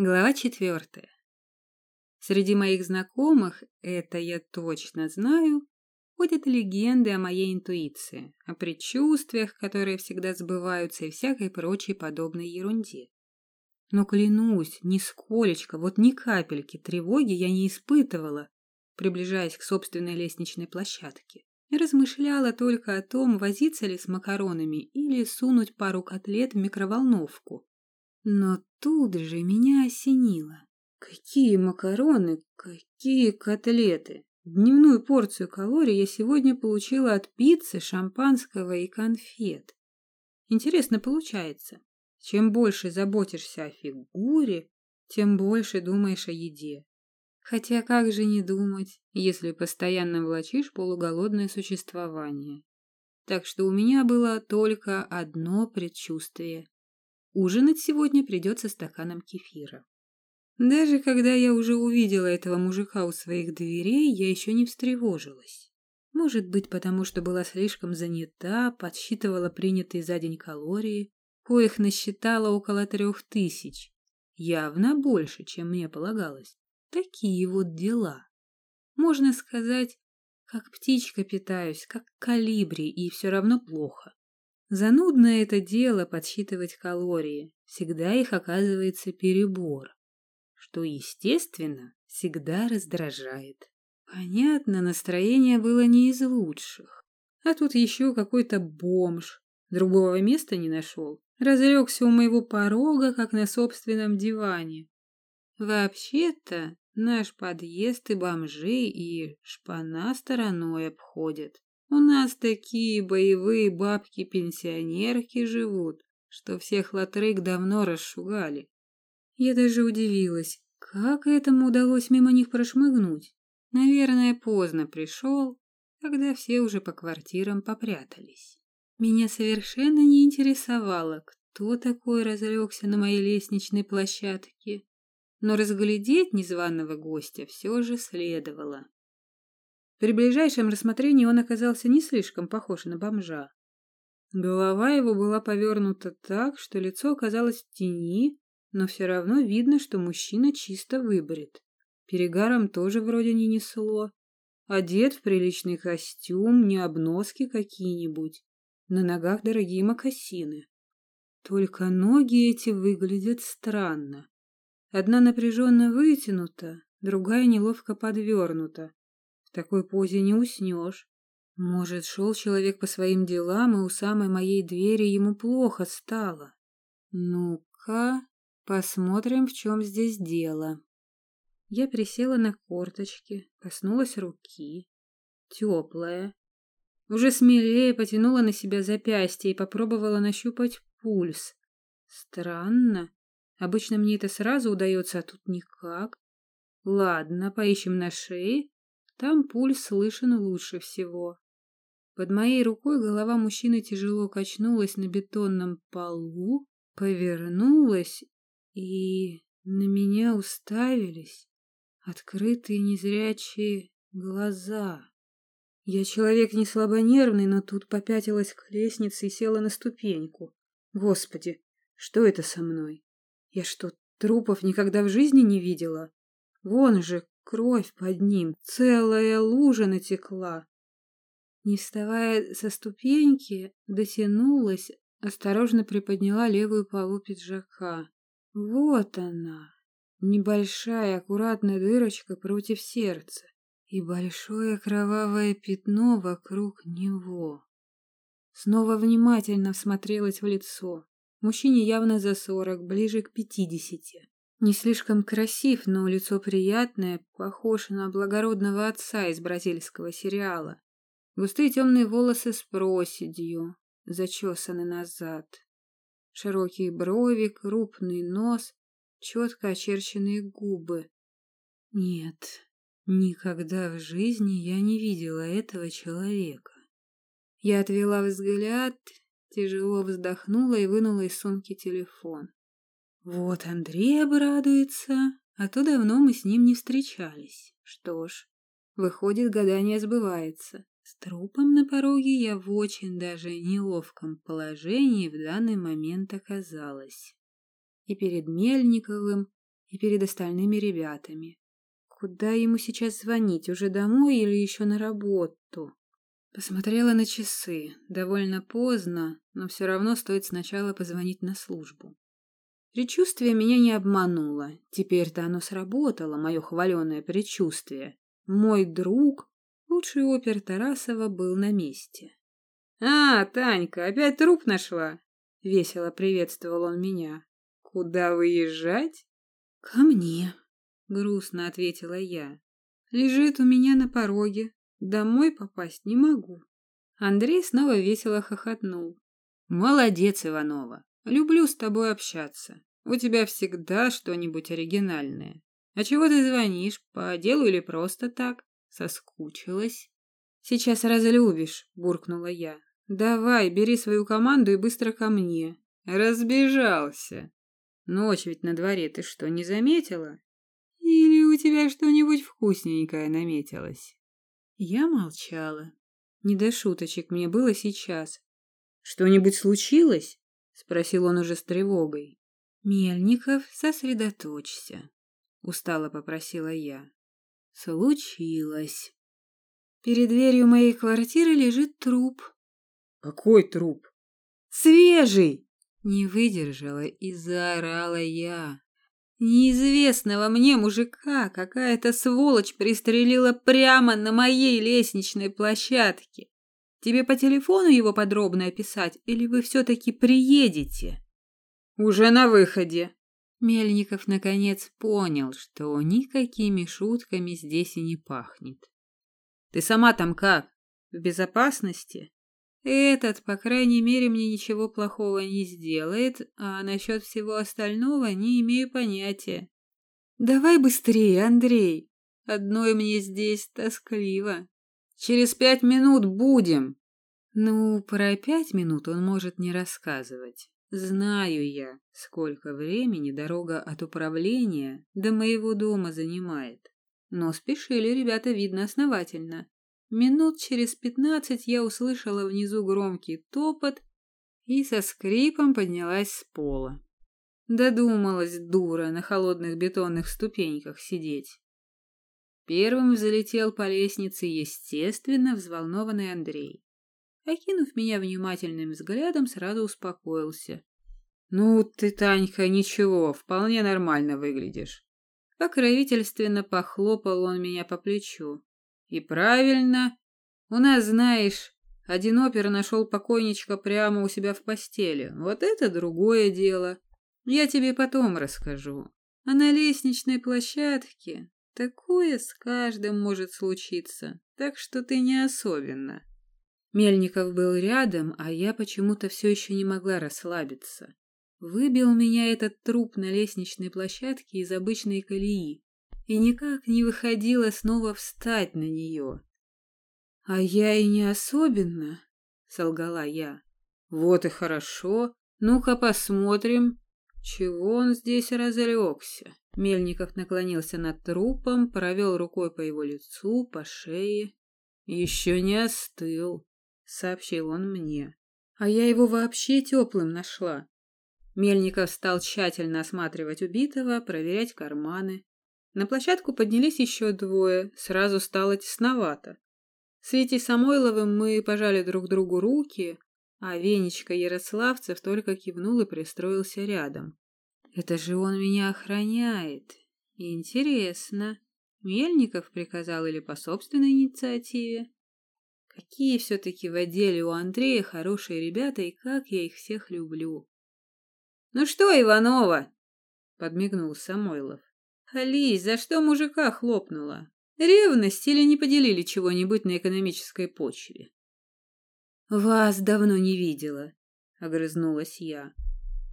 Глава четвертая. Среди моих знакомых, это я точно знаю, ходят легенды о моей интуиции, о предчувствиях, которые всегда сбываются и всякой прочей подобной ерунде. Но клянусь, нисколечко, вот ни капельки тревоги я не испытывала, приближаясь к собственной лестничной площадке. И размышляла только о том, возиться ли с макаронами или сунуть пару котлет в микроволновку, но тут же меня осенило. Какие макароны, какие котлеты! Дневную порцию калорий я сегодня получила от пиццы, шампанского и конфет. Интересно получается. Чем больше заботишься о фигуре, тем больше думаешь о еде. Хотя как же не думать, если постоянно влачишь полуголодное существование. Так что у меня было только одно предчувствие Ужинать сегодня придется стаканом кефира. Даже когда я уже увидела этого мужика у своих дверей, я еще не встревожилась. Может быть, потому что была слишком занята, подсчитывала принятые за день калории, коих насчитала около трех тысяч. Явно больше, чем мне полагалось. Такие вот дела. Можно сказать, как птичка питаюсь, как калибри, и все равно плохо. Занудное это дело подсчитывать калории, всегда их оказывается перебор, что, естественно, всегда раздражает. Понятно, настроение было не из лучших. А тут еще какой-то бомж, другого места не нашел, разлегся у моего порога, как на собственном диване. Вообще-то наш подъезд и бомжи, и шпана стороной обходят. У нас такие боевые бабки-пенсионерки живут, что всех латрык давно расшугали. Я даже удивилась, как этому удалось мимо них прошмыгнуть. Наверное, поздно пришел, когда все уже по квартирам попрятались. Меня совершенно не интересовало, кто такой разлегся на моей лестничной площадке, но разглядеть незваного гостя все же следовало. При ближайшем рассмотрении он оказался не слишком похож на бомжа. Голова его была повернута так, что лицо оказалось в тени, но все равно видно, что мужчина чисто выбрит. Перегаром тоже вроде не несло. Одет в приличный костюм, не обноски какие-нибудь. На ногах дорогие мокасины. Только ноги эти выглядят странно. Одна напряженно вытянута, другая неловко подвернута. В такой позе не уснешь. Может, шел человек по своим делам, и у самой моей двери ему плохо стало. Ну-ка, посмотрим, в чем здесь дело. Я присела на корточки, коснулась руки. Теплая. Уже смелее потянула на себя запястье и попробовала нащупать пульс. Странно. Обычно мне это сразу удается, а тут никак. Ладно, поищем на шее. Там пульс слышен лучше всего. Под моей рукой голова мужчины тяжело качнулась на бетонном полу, повернулась, и на меня уставились открытые незрячие глаза. Я человек не слабонервный, но тут попятилась к лестнице и села на ступеньку. Господи, что это со мной? Я что, трупов никогда в жизни не видела? Вон же, Кровь под ним, целая лужа натекла. Не вставая со ступеньки, дотянулась, осторожно приподняла левую полу пиджака. Вот она, небольшая аккуратная дырочка против сердца и большое кровавое пятно вокруг него. Снова внимательно всмотрелась в лицо. Мужчине явно за сорок, ближе к пятидесяти. Не слишком красив, но лицо приятное, похож на благородного отца из бразильского сериала. Густые темные волосы с проседью, зачесаны назад. Широкие брови, крупный нос, четко очерченные губы. Нет, никогда в жизни я не видела этого человека. Я отвела взгляд, тяжело вздохнула и вынула из сумки телефон. Вот Андрей обрадуется, а то давно мы с ним не встречались. Что ж, выходит, гадание сбывается. С трупом на пороге я в очень даже неловком положении в данный момент оказалась. И перед Мельниковым, и перед остальными ребятами. Куда ему сейчас звонить, уже домой или еще на работу? Посмотрела на часы. Довольно поздно, но все равно стоит сначала позвонить на службу. Предчувствие меня не обмануло. Теперь-то оно сработало, мое хваленое предчувствие. Мой друг, лучший опер Тарасова, был на месте. «А, Танька, опять труп нашла?» — весело приветствовал он меня. «Куда выезжать?» «Ко мне», — грустно ответила я. «Лежит у меня на пороге. Домой попасть не могу». Андрей снова весело хохотнул. «Молодец, Иванова. Люблю с тобой общаться. У тебя всегда что-нибудь оригинальное. А чего ты звонишь? По делу или просто так? Соскучилась?» «Сейчас разлюбишь», — буркнула я. «Давай, бери свою команду и быстро ко мне». «Разбежался». «Ночь ведь на дворе, ты что, не заметила? Или у тебя что-нибудь вкусненькое наметилось?» Я молчала. Не до шуточек мне было сейчас. «Что-нибудь случилось?» — спросил он уже с тревогой. «Мельников, сосредоточься», — устало попросила я. «Случилось. Перед дверью моей квартиры лежит труп». «Какой труп?» «Свежий!» Не выдержала и заорала я. Неизвестного мне мужика какая-то сволочь пристрелила прямо на моей лестничной площадке. Тебе по телефону его подробно описать, или вы все-таки приедете? Уже на выходе. Мельников наконец понял, что никакими шутками здесь и не пахнет. Ты сама там как? В безопасности? Этот, по крайней мере, мне ничего плохого не сделает, а насчет всего остального не имею понятия. Давай быстрее, Андрей. Одной мне здесь тоскливо. Через пять минут будем. Ну, про пять минут он может не рассказывать. Знаю я, сколько времени дорога от управления до моего дома занимает. Но спешили ребята, видно, основательно. Минут через пятнадцать я услышала внизу громкий топот и со скрипом поднялась с пола. Додумалась дура на холодных бетонных ступеньках сидеть. Первым взлетел по лестнице, естественно, взволнованный Андрей. Окинув меня внимательным взглядом, сразу успокоился. «Ну ты, Танька, ничего, вполне нормально выглядишь». Покровительственно похлопал он меня по плечу. И правильно. У нас, знаешь, один опер нашел покойничка прямо у себя в постели. Вот это другое дело. Я тебе потом расскажу. А на лестничной площадке такое с каждым может случиться, так что ты не особенно. Мельников был рядом, а я почему-то все еще не могла расслабиться. Выбил меня этот труп на лестничной площадке из обычной колеи и никак не выходила снова встать на нее. «А я и не особенно», — солгала я. «Вот и хорошо. Ну-ка посмотрим, чего он здесь разлегся». Мельников наклонился над трупом, провел рукой по его лицу, по шее. «Еще не остыл», — сообщил он мне. «А я его вообще теплым нашла». Мельников стал тщательно осматривать убитого, проверять карманы. На площадку поднялись еще двое, сразу стало тесновато. С Витей Самойловым мы пожали друг другу руки, а Венечка Ярославцев только кивнул и пристроился рядом. Это же он меня охраняет. Интересно, Мельников приказал или по собственной инициативе? Какие все-таки в отделе у Андрея хорошие ребята, и как я их всех люблю. — Ну что, Иванова? — подмигнул Самойлов. Ались, за что мужика хлопнула? Ревность или не поделили чего-нибудь на экономической почве? Вас давно не видела, огрызнулась я.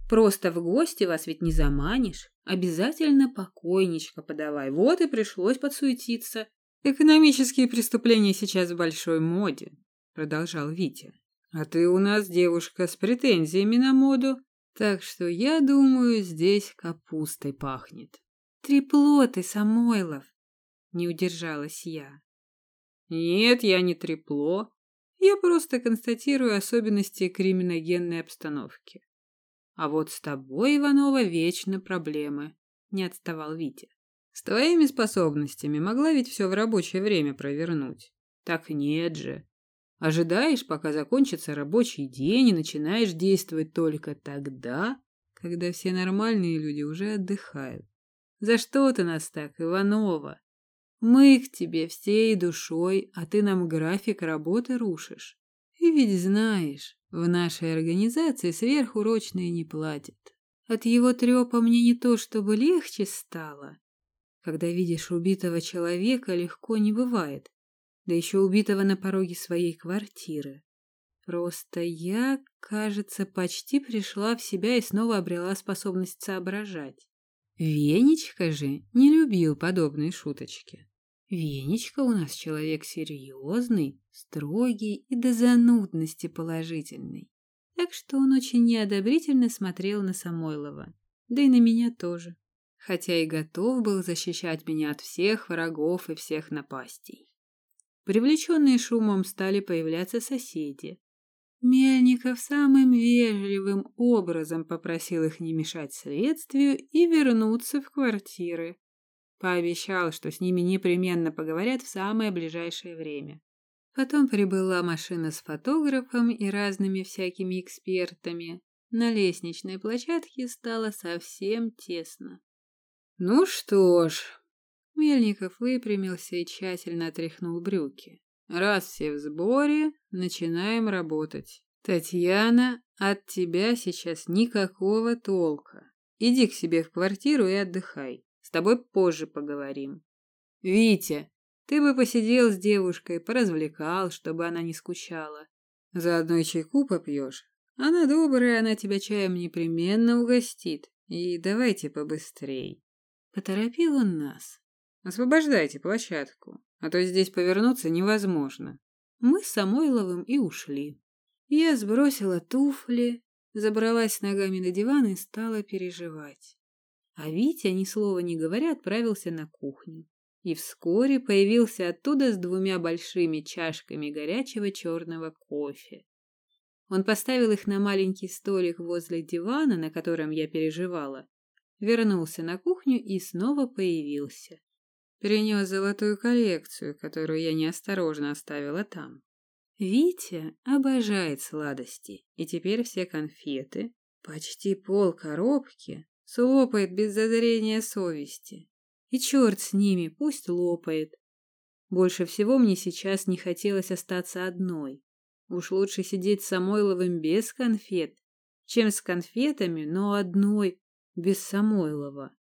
Просто в гости вас ведь не заманишь. Обязательно покойничка подавай. Вот и пришлось подсуетиться. Экономические преступления сейчас в большой моде, продолжал Витя. А ты у нас девушка с претензиями на моду, так что я думаю, здесь капустой пахнет. Трепло ты, Самойлов, не удержалась я. Нет, я не трепло. Я просто констатирую особенности криминогенной обстановки. А вот с тобой, Иванова, вечно проблемы. Не отставал Витя. С твоими способностями могла ведь все в рабочее время провернуть. Так нет же. Ожидаешь, пока закончится рабочий день, и начинаешь действовать только тогда, когда все нормальные люди уже отдыхают. За что ты нас так, Иванова? Мы к тебе всей душой, а ты нам график работы рушишь. Ведь знаешь, в нашей организации сверхурочные не платят. От его трепа мне не то чтобы легче стало. Когда видишь убитого человека, легко не бывает. Да еще убитого на пороге своей квартиры. Просто я, кажется, почти пришла в себя и снова обрела способность соображать. Венечка же не любил подобные шуточки. Венечка у нас человек серьезный, строгий и до занудности положительный. Так что он очень неодобрительно смотрел на Самойлова, да и на меня тоже, хотя и готов был защищать меня от всех врагов и всех напастей. Привлеченные шумом стали появляться соседи. Мельников самым вежливым образом попросил их не мешать следствию и вернуться в квартиры. Пообещал, что с ними непременно поговорят в самое ближайшее время. Потом прибыла машина с фотографом и разными всякими экспертами. На лестничной площадке стало совсем тесно. Ну что ж, Мельников выпрямился и тщательно отряхнул брюки. Раз все в сборе, начинаем работать. Татьяна, от тебя сейчас никакого толка. Иди к себе в квартиру и отдыхай. С тобой позже поговорим. Витя, ты бы посидел с девушкой, поразвлекал, чтобы она не скучала. Заодно и чайку попьешь. Она добрая, она тебя чаем непременно угостит. И давайте побыстрей. Поторопил он нас. Освобождайте площадку, а то здесь повернуться невозможно. Мы с Самойловым и ушли. Я сбросила туфли, забралась ногами на диван и стала переживать. А Витя, ни слова не говоря, отправился на кухню. И вскоре появился оттуда с двумя большими чашками горячего черного кофе. Он поставил их на маленький столик возле дивана, на котором я переживала, вернулся на кухню и снова появился. Принес золотую коллекцию, которую я неосторожно оставила там. Витя обожает сладости, и теперь все конфеты, почти пол коробки, Слопает без зазрения совести. И черт с ними, пусть лопает. Больше всего мне сейчас не хотелось остаться одной. Уж лучше сидеть с Самойловым без конфет, чем с конфетами, но одной, без Самойлова.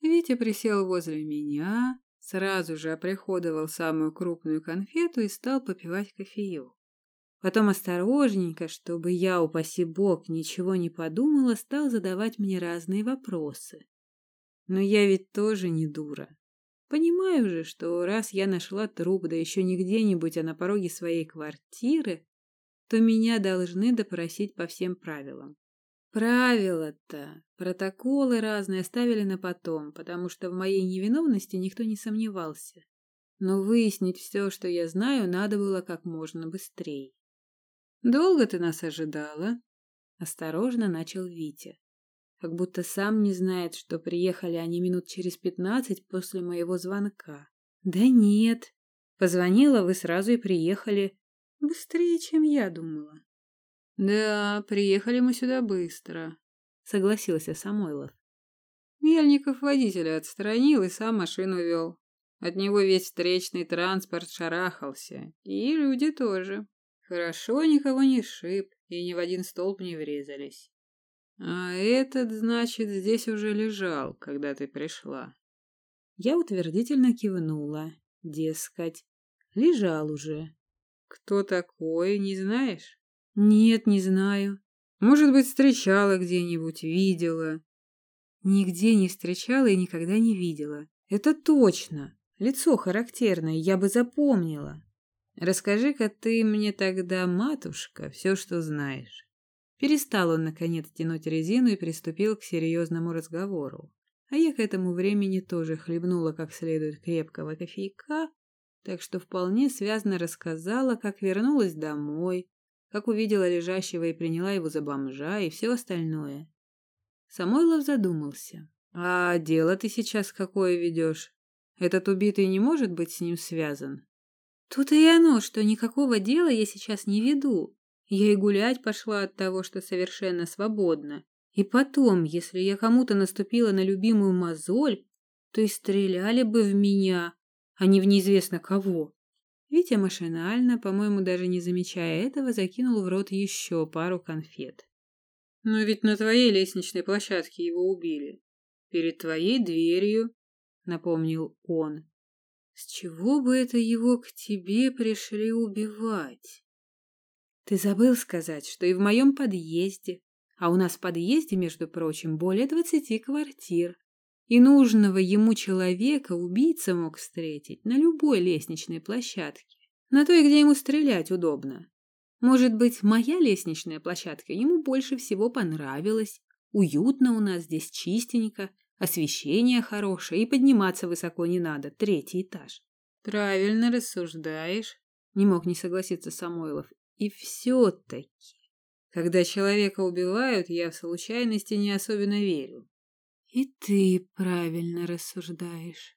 Витя присел возле меня, сразу же оприходовал самую крупную конфету и стал попивать кофеек. Потом осторожненько, чтобы я, упаси бог, ничего не подумала, стал задавать мне разные вопросы. Но я ведь тоже не дура. Понимаю же, что раз я нашла труп, да еще не где-нибудь, а на пороге своей квартиры, то меня должны допросить по всем правилам. Правила-то, протоколы разные оставили на потом, потому что в моей невиновности никто не сомневался. Но выяснить все, что я знаю, надо было как можно быстрее. «Долго ты нас ожидала?» Осторожно начал Витя. Как будто сам не знает, что приехали они минут через пятнадцать после моего звонка. «Да нет. Позвонила, вы сразу и приехали. Быстрее, чем я думала». «Да, приехали мы сюда быстро», — согласился Самойлов. Мельников водителя отстранил и сам машину вел. От него весь встречный транспорт шарахался, и люди тоже. Хорошо никого не шиб и ни в один столб не врезались. А этот, значит, здесь уже лежал, когда ты пришла. Я утвердительно кивнула. Дескать, лежал уже. Кто такой, не знаешь? Нет, не знаю. Может быть, встречала где-нибудь, видела. Нигде не встречала и никогда не видела. Это точно. Лицо характерное, я бы запомнила. Расскажи-ка ты мне тогда, матушка, все, что знаешь. Перестал он, наконец, тянуть резину и приступил к серьезному разговору. А я к этому времени тоже хлебнула как следует крепкого кофейка, так что вполне связно рассказала, как вернулась домой, как увидела лежащего и приняла его за бомжа и все остальное. Самойлов задумался. А дело ты сейчас какое ведешь? Этот убитый не может быть с ним связан? Тут и оно, что никакого дела я сейчас не веду. Я и гулять пошла от того, что совершенно свободна. И потом, если я кому-то наступила на любимую мозоль, то и стреляли бы в меня, а не в неизвестно кого. Витя машинально, по-моему, даже не замечая этого, закинул в рот еще пару конфет. Но ведь на твоей лестничной площадке его убили. Перед твоей дверью, напомнил он. С чего бы это его к тебе пришли убивать? Ты забыл сказать, что и в моем подъезде, а у нас в подъезде, между прочим, более двадцати квартир, и нужного ему человека убийца мог встретить на любой лестничной площадке, на той, где ему стрелять удобно. Может быть, моя лестничная площадка ему больше всего понравилась. Уютно у нас здесь чистенько, освещение хорошее, и подниматься высоко не надо, третий этаж. Правильно рассуждаешь, не мог не согласиться Самойлов. И все-таки, когда человека убивают, я в случайности не особенно верю. И ты правильно рассуждаешь.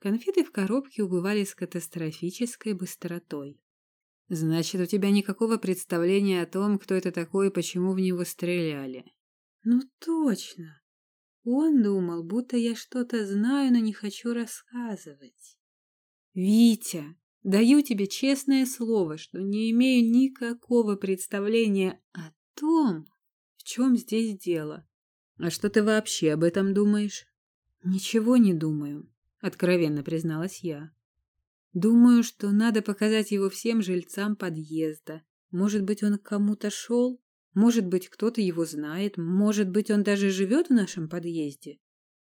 Конфеты в коробке убывали с катастрофической быстротой. Значит, у тебя никакого представления о том, кто это такой и почему в него стреляли. Ну точно. Он думал, будто я что-то знаю, но не хочу рассказывать. Витя, даю тебе честное слово, что не имею никакого представления о том, в чем здесь дело. А что ты вообще об этом думаешь? Ничего не думаю, откровенно призналась я. Думаю, что надо показать его всем жильцам подъезда. Может быть, он к кому-то шел? Может быть, кто-то его знает? Может быть, он даже живет в нашем подъезде?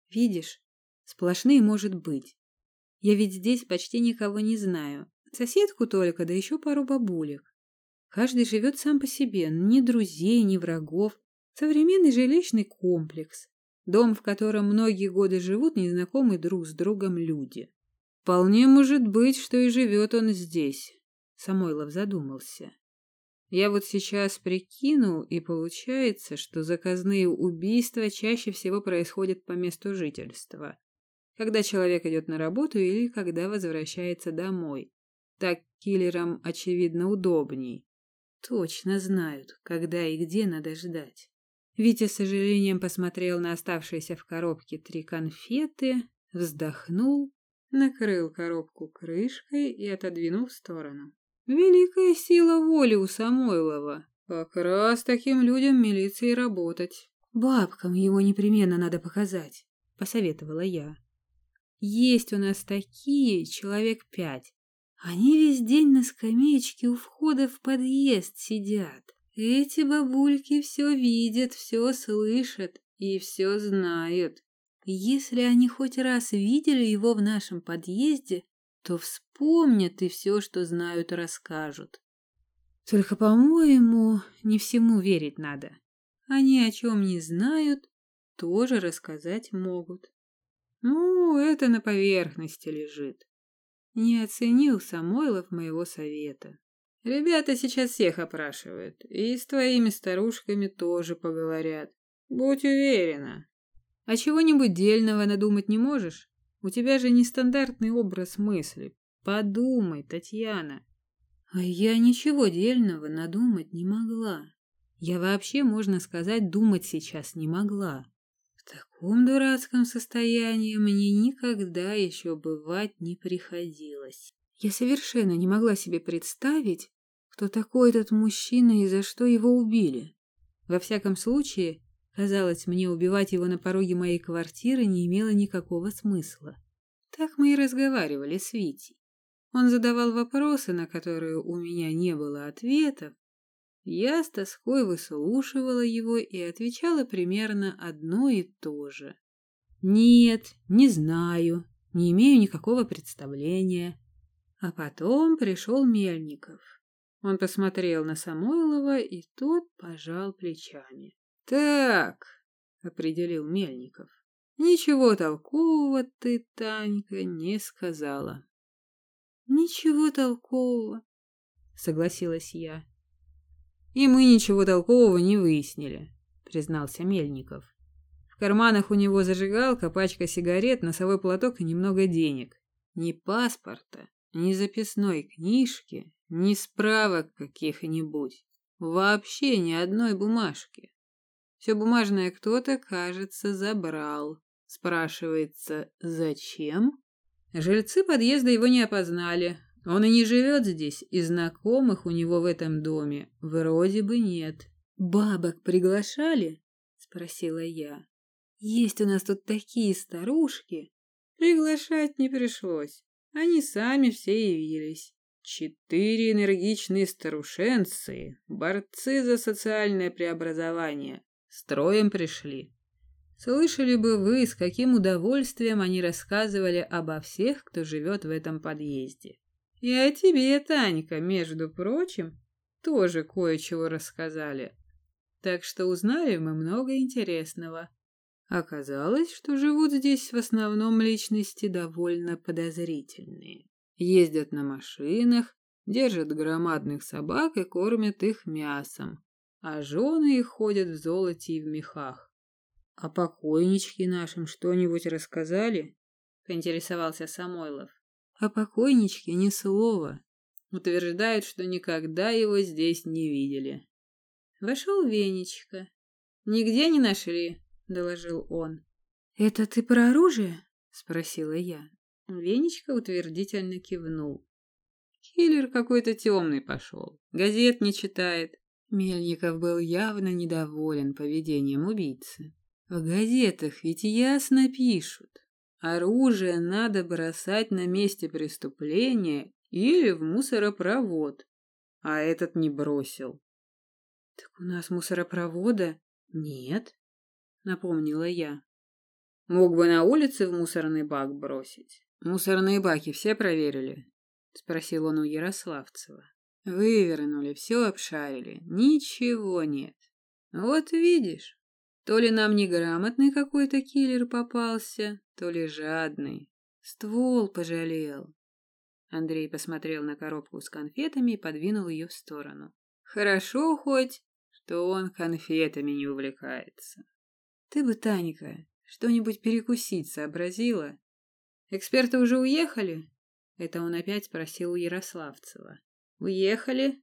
Видишь, сплошные может быть. Я ведь здесь почти никого не знаю. Соседку только, да еще пару бабулек. Каждый живет сам по себе, ни друзей, ни врагов. Современный жилищный комплекс. Дом, в котором многие годы живут незнакомые друг с другом люди. Вполне может быть, что и живет он здесь. Самойлов задумался. Я вот сейчас прикинул, и получается, что заказные убийства чаще всего происходят по месту жительства. Когда человек идет на работу или когда возвращается домой. Так киллерам, очевидно, удобней. Точно знают, когда и где надо ждать. Витя с сожалением посмотрел на оставшиеся в коробке три конфеты, вздохнул накрыл коробку крышкой и отодвинул в сторону. Великая сила воли у Самойлова. Как раз таким людям милиции работать. Бабкам его непременно надо показать, посоветовала я. Есть у нас такие, человек пять. Они весь день на скамеечке у входа в подъезд сидят. Эти бабульки все видят, все слышат и все знают. Если они хоть раз видели его в нашем подъезде, то вспомнят и все, что знают, расскажут. Только, по-моему, не всему верить надо. Они о чем не знают, тоже рассказать могут. Ну, это на поверхности лежит. Не оценил Самойлов моего совета. Ребята сейчас всех опрашивают, и с твоими старушками тоже поговорят. Будь уверена. А чего-нибудь дельного надумать не можешь? У тебя же нестандартный образ мысли. Подумай, Татьяна. А я ничего дельного надумать не могла. Я вообще, можно сказать, думать сейчас не могла. В таком дурацком состоянии мне никогда еще бывать не приходилось. Я совершенно не могла себе представить, кто такой этот мужчина и за что его убили. Во всяком случае, Казалось, мне убивать его на пороге моей квартиры не имело никакого смысла. Так мы и разговаривали с Витей. Он задавал вопросы, на которые у меня не было ответов. Я с тоской выслушивала его и отвечала примерно одно и то же. «Нет, не знаю, не имею никакого представления». А потом пришел Мельников. Он посмотрел на Самойлова, и тот пожал плечами. Так, определил Мельников. Ничего толкового ты, Танька, не сказала. Ничего толкового, согласилась я. И мы ничего толкового не выяснили, признался Мельников. В карманах у него зажигалка, пачка сигарет, носовой платок и немного денег. Ни паспорта, ни записной книжки, ни справок каких-нибудь. Вообще ни одной бумажки. Все бумажное кто-то, кажется, забрал. Спрашивается, зачем? Жильцы подъезда его не опознали. Он и не живет здесь, и знакомых у него в этом доме вроде бы нет. «Бабок приглашали?» — спросила я. «Есть у нас тут такие старушки». Приглашать не пришлось. Они сами все явились. Четыре энергичные старушенцы, борцы за социальное преобразование, строем пришли. Слышали бы вы, с каким удовольствием они рассказывали обо всех, кто живет в этом подъезде. И о тебе, Танька, между прочим, тоже кое-чего рассказали. Так что узнали мы много интересного. Оказалось, что живут здесь в основном личности довольно подозрительные. Ездят на машинах, держат громадных собак и кормят их мясом, а жены их ходят в золоте и в мехах. — А покойнички нашим что-нибудь рассказали? — поинтересовался Самойлов. — О покойничке ни слова. Утверждают, что никогда его здесь не видели. Вошел Венечка. Нигде не нашли, доложил он. Это ты про оружие? спросила я. Венечка утвердительно кивнул. Киллер какой-то темный пошел, газет не читает. Мельников был явно недоволен поведением убийцы. В газетах ведь ясно пишут. Оружие надо бросать на месте преступления или в мусоропровод. А этот не бросил. Так у нас мусоропровода нет, напомнила я. Мог бы на улице в мусорный бак бросить. Мусорные баки все проверили? Спросил он у Ярославцева. Вывернули, все обшарили. Ничего нет. Вот видишь, то ли нам неграмотный какой-то киллер попался, то ли жадный. Ствол пожалел. Андрей посмотрел на коробку с конфетами и подвинул ее в сторону. Хорошо хоть, что он конфетами не увлекается. Ты бы, Танька, что-нибудь перекусить сообразила? Эксперты уже уехали? Это он опять спросил у Ярославцева. Уехали,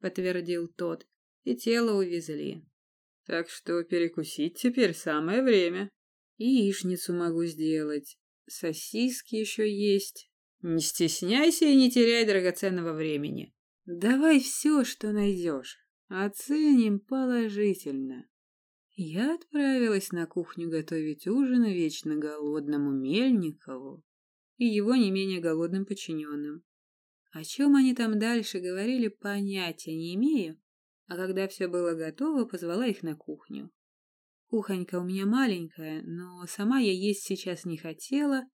подтвердил тот, и тело увезли. Так что перекусить теперь самое время. Яичницу могу сделать. Сосиски еще есть. Не стесняйся и не теряй драгоценного времени. Давай все, что найдешь. Оценим положительно. Я отправилась на кухню готовить ужин вечно голодному Мельникову и его не менее голодным подчиненным. О чем они там дальше говорили, понятия не имею, а когда все было готово, позвала их на кухню. Кухонька у меня маленькая, но сама я есть сейчас не хотела,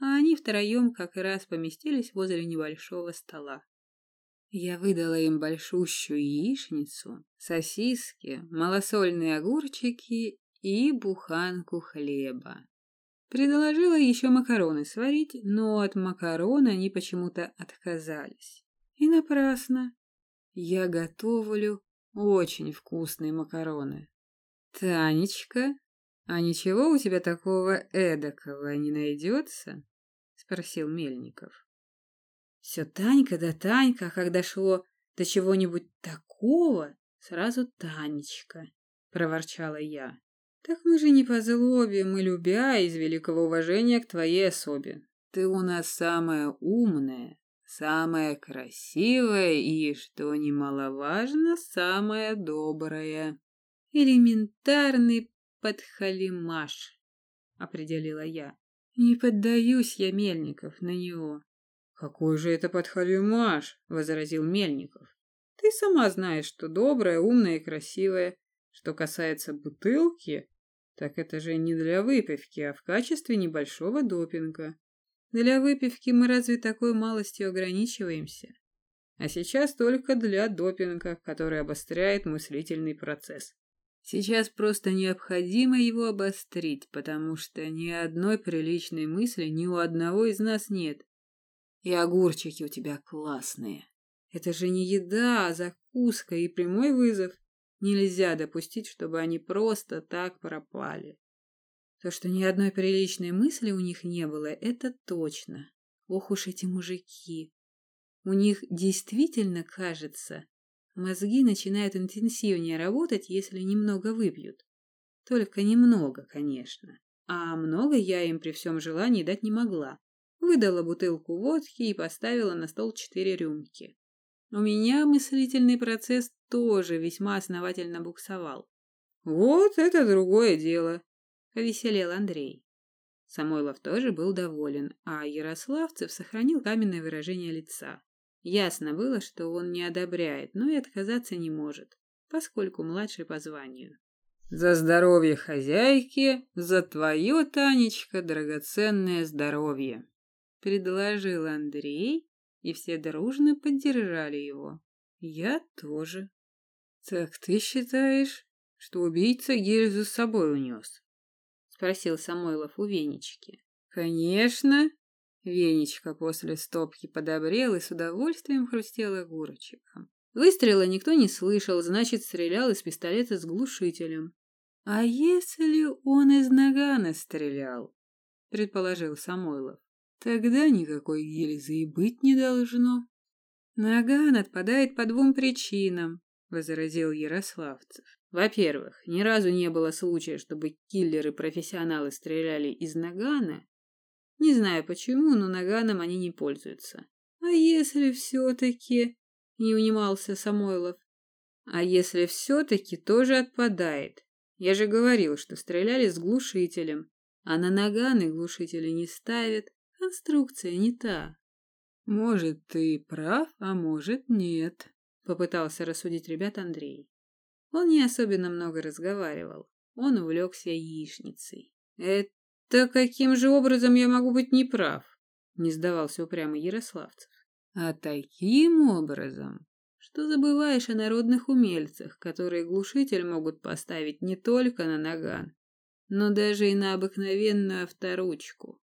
а они втроем как раз поместились возле небольшого стола. Я выдала им большущую яичницу, сосиски, малосольные огурчики и буханку хлеба. Предложила еще макароны сварить, но от макарон они почему-то отказались. И напрасно. Я готовлю очень вкусные макароны. Танечка, а ничего у тебя такого эдакого не найдется? Спросил Мельников. Все Танька да Танька, а когда шло до чего-нибудь такого, сразу Танечка, проворчала я. Так мы же не по злобе, мы любя из великого уважения к твоей особе. Ты у нас самая умная, самая красивая и, что немаловажно, самая добрая. Элементарный подхалимаш, определила я. Не поддаюсь я, Мельников, на него. «Какой же это подхалимаш?» — возразил Мельников. «Ты сама знаешь, что добрая, умная и красивая. Что касается бутылки, так это же не для выпивки, а в качестве небольшого допинга. Для выпивки мы разве такой малостью ограничиваемся? А сейчас только для допинга, который обостряет мыслительный процесс. Сейчас просто необходимо его обострить, потому что ни одной приличной мысли ни у одного из нас нет. И огурчики у тебя классные. Это же не еда, а закуска и прямой вызов. Нельзя допустить, чтобы они просто так пропали. То, что ни одной приличной мысли у них не было, это точно. Ох уж эти мужики. У них действительно, кажется, мозги начинают интенсивнее работать, если немного выпьют. Только немного, конечно. А много я им при всем желании дать не могла. Выдала бутылку водки и поставила на стол четыре рюмки. У меня мыслительный процесс тоже весьма основательно буксовал. «Вот это другое дело», — повеселел Андрей. Самойлов тоже был доволен, а Ярославцев сохранил каменное выражение лица. Ясно было, что он не одобряет, но и отказаться не может, поскольку младший по званию. «За здоровье хозяйки, за твое, Танечка, драгоценное здоровье!» — предложил Андрей, и все дружно поддержали его. Я тоже. «Так ты считаешь, что убийца гильзу с собой унес?» — спросил Самойлов у Венечки. «Конечно!» Венечка после стопки подобрел и с удовольствием хрустел огурчиком. Выстрела никто не слышал, значит, стрелял из пистолета с глушителем. «А если он из нагана стрелял?» — предположил Самойлов. «Тогда никакой гильзы и быть не должно». «Наган отпадает по двум причинам», — возразил Ярославцев. «Во-первых, ни разу не было случая, чтобы киллеры-профессионалы стреляли из нагана. Не знаю почему, но наганом они не пользуются. А если все-таки...» — не унимался Самойлов. «А если все-таки тоже отпадает? Я же говорил, что стреляли с глушителем, а на наганы глушители не ставят. Конструкция не та. Может, ты прав, а может, нет, попытался рассудить ребят Андрей. Он не особенно много разговаривал. Он увлекся яичницей. Это каким же образом я могу быть неправ? Не сдавался упрямо Ярославцев. А таким образом, что забываешь о народных умельцах, которые глушитель могут поставить не только на наган, но даже и на обыкновенную авторучку.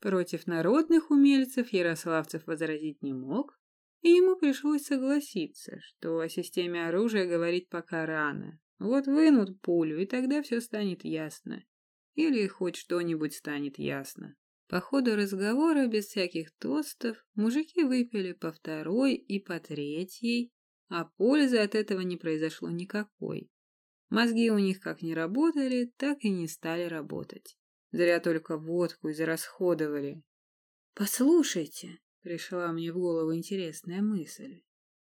Против народных умельцев Ярославцев возразить не мог, и ему пришлось согласиться, что о системе оружия говорить пока рано. Вот вынут пулю, и тогда все станет ясно. Или хоть что-нибудь станет ясно. По ходу разговора, без всяких тостов, мужики выпили по второй и по третьей, а пользы от этого не произошло никакой. Мозги у них как не работали, так и не стали работать. Зря только водку израсходовали. «Послушайте», — пришла мне в голову интересная мысль.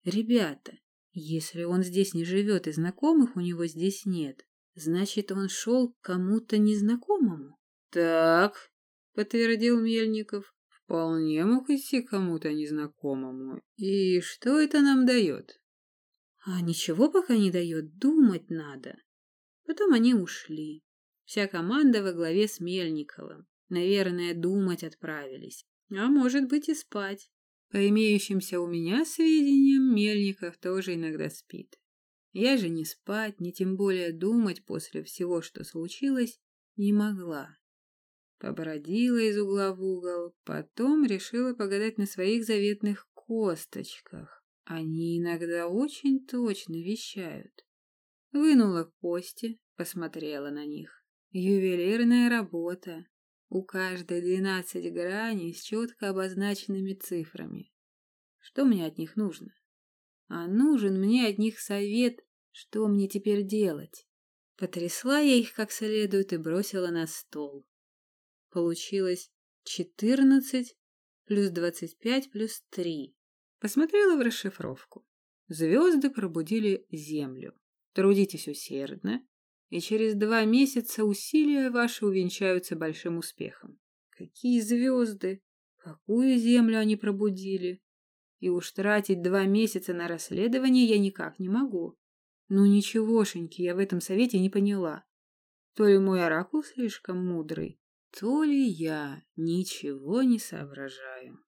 «Ребята, если он здесь не живет и знакомых у него здесь нет, значит, он шел к кому-то незнакомому?» «Так», — подтвердил Мельников, — «вполне мог идти кому-то незнакомому. И что это нам дает?» А ничего пока не дает, думать надо. Потом они ушли. Вся команда во главе с Мельниковым. Наверное, думать отправились. А может быть и спать. По имеющимся у меня сведениям, Мельников тоже иногда спит. Я же не спать, не тем более думать после всего, что случилось, не могла. Побродила из угла в угол, потом решила погадать на своих заветных косточках. Они иногда очень точно вещают. Вынула кости, посмотрела на них. Ювелирная работа. У каждой двенадцать граней с четко обозначенными цифрами. Что мне от них нужно? А нужен мне от них совет, что мне теперь делать. Потрясла я их как следует и бросила на стол. Получилось четырнадцать плюс двадцать пять плюс три. Посмотрела в расшифровку. Звезды пробудили Землю. Трудитесь усердно, и через два месяца усилия ваши увенчаются большим успехом. Какие звезды? Какую Землю они пробудили? И уж тратить два месяца на расследование я никак не могу. Ну ничегошеньки я в этом совете не поняла. То ли мой оракул слишком мудрый, то ли я ничего не соображаю.